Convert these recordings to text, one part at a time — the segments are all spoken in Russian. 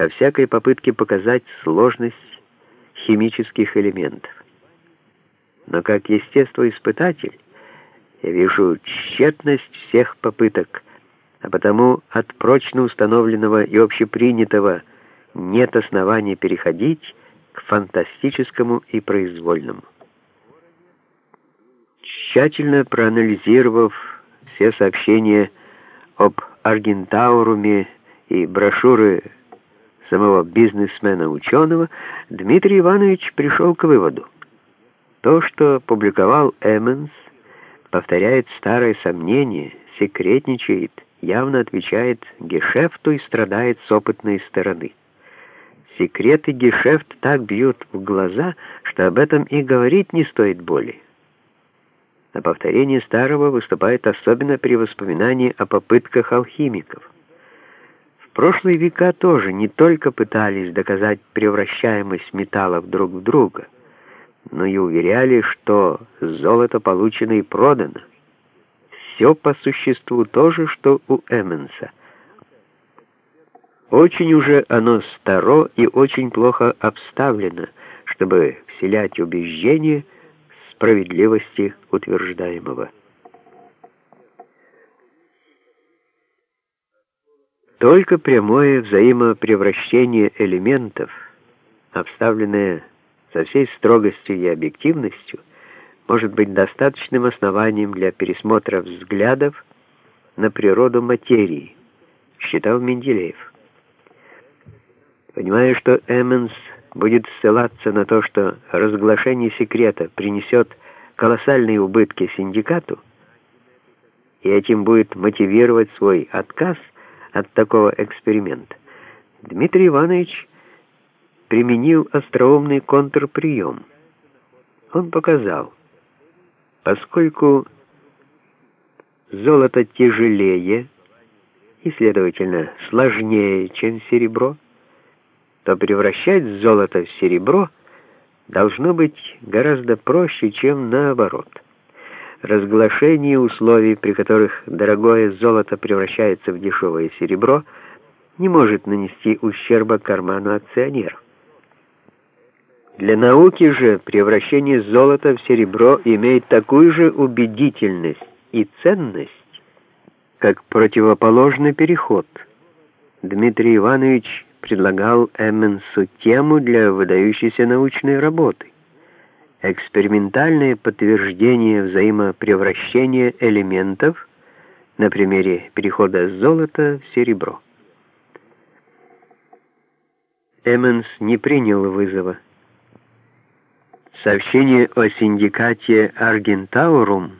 ко всякой попытке показать сложность химических элементов. Но как естествоиспытатель я вижу тщетность всех попыток, а потому от прочно установленного и общепринятого нет оснований переходить к фантастическому и произвольному. Тщательно проанализировав все сообщения об Аргентауруме и брошюры самого бизнесмена-ученого, Дмитрий Иванович пришел к выводу. То, что публиковал Эммонс, повторяет старое сомнение, секретничает, явно отвечает гешефту и страдает с опытной стороны. Секреты гешефт так бьют в глаза, что об этом и говорить не стоит более. А повторение старого выступает особенно при воспоминании о попытках алхимиков. В прошлые века тоже не только пытались доказать превращаемость металлов друг в друга, но и уверяли, что золото получено и продано. Все по существу то же, что у Эмменса. Очень уже оно старо и очень плохо обставлено, чтобы вселять убеждение – справедливости утверждаемого. Только прямое взаимопревращение элементов, обставленное со всей строгостью и объективностью, может быть достаточным основанием для пересмотра взглядов на природу материи, считал Менделеев. Понимая, что Эммонс будет ссылаться на то, что разглашение секрета принесет колоссальные убытки синдикату, и этим будет мотивировать свой отказ от такого эксперимента, Дмитрий Иванович применил остроумный контрприем. Он показал, поскольку золото тяжелее и, следовательно, сложнее, чем серебро, то превращать золото в серебро должно быть гораздо проще, чем наоборот. Разглашение условий, при которых дорогое золото превращается в дешевое серебро, не может нанести ущерба карману акционеров. Для науки же превращение золота в серебро имеет такую же убедительность и ценность, как противоположный переход. Дмитрий Иванович предлагал Эмменсу тему для выдающейся научной работы. Экспериментальное подтверждение взаимопревращения элементов на примере перехода с золота в серебро. Эмменс не принял вызова. Сообщения о синдикате Аргентаурум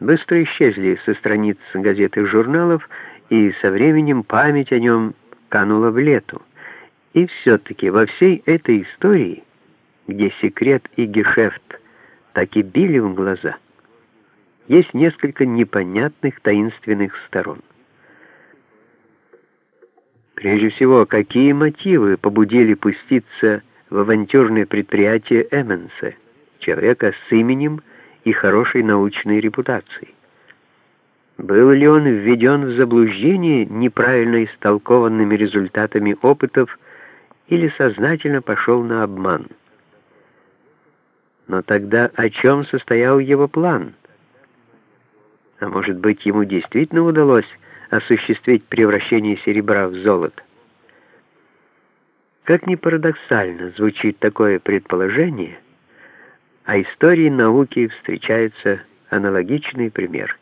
быстро исчезли со страниц газет и журналов, и со временем память о нем канула в лету. И все-таки во всей этой истории, где секрет и гешефт так и били в глаза, есть несколько непонятных таинственных сторон. Прежде всего, какие мотивы побудили пуститься в авантюрное предприятие Эмменса, человека с именем и хорошей научной репутацией? Был ли он введен в заблуждение неправильно истолкованными результатами опытов или сознательно пошел на обман? Но тогда о чем состоял его план? А может быть, ему действительно удалось осуществить превращение серебра в золото? Как ни парадоксально звучит такое предположение, а истории науки встречаются аналогичные примеры.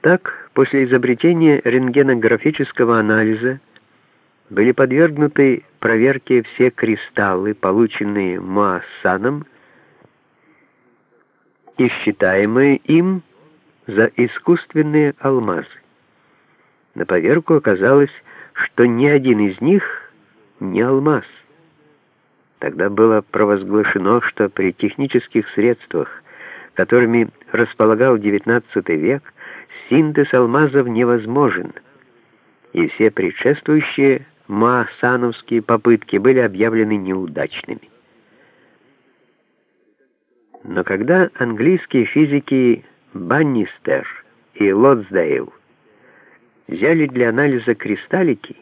Так, после изобретения рентгенографического анализа были подвергнуты проверке все кристаллы, полученные Моассаном и считаемые им за искусственные алмазы. На поверку оказалось, что ни один из них не алмаз. Тогда было провозглашено, что при технических средствах, которыми располагал XIX век, синтез алмазов невозможен, и все предшествующие маасановские попытки были объявлены неудачными. Но когда английские физики Баннистер и Лотсдейл взяли для анализа кристаллики